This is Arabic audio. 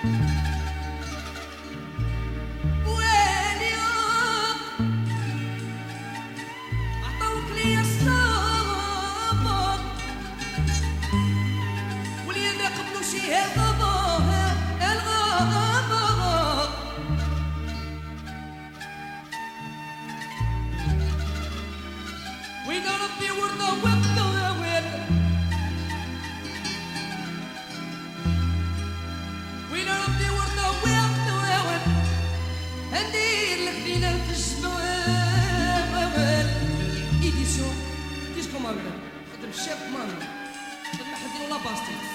We gonna be worth the whip مامنا قدام الشاب خدم المحدي ولا باستيس